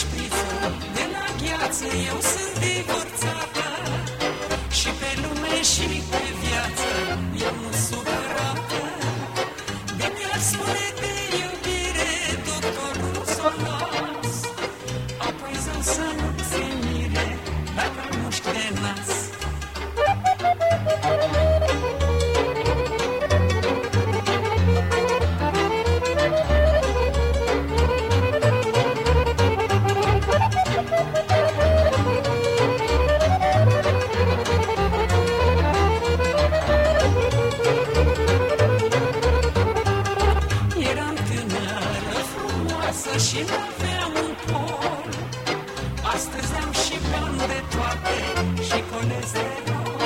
șprițul de la gheață Eu sunt divorțată. Și pe lume și pe viață Eu nu supărată De mi-ar spune frumoasă și n-aveam un pol. Astăzi am și bani de toate și colesterol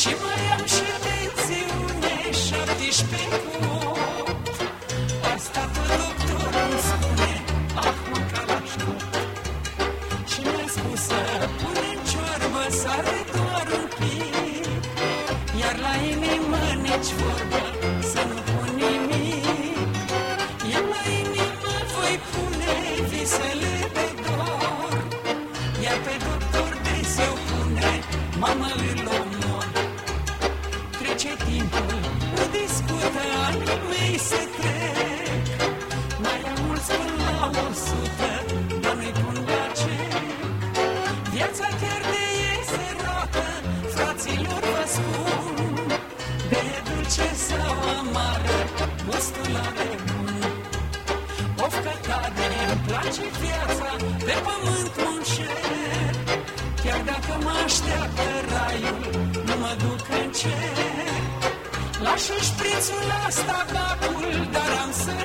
Și mai am și tensiune, 17 cu 8 Asta tot doctorul îmi spune, acum ca la șoc Și mi-a spus să pune în ciorbă sare doar un pic inimă voi pune visele de dor. Iar pe doctor de eu pune mamă îl omor Trece timpul, nu discută, anii mei se trec. Mai am mulți până la o sută, dar nu-i pun la cec. Viața chiar de ei se roată, fraților vă spun. De dulce sau amară, gustul are îmi place viața, pe pământ muncer Chiar dacă mă așteaptă raiul, nu mă duc în cer. Lași șprițul ăsta bacul, dar am să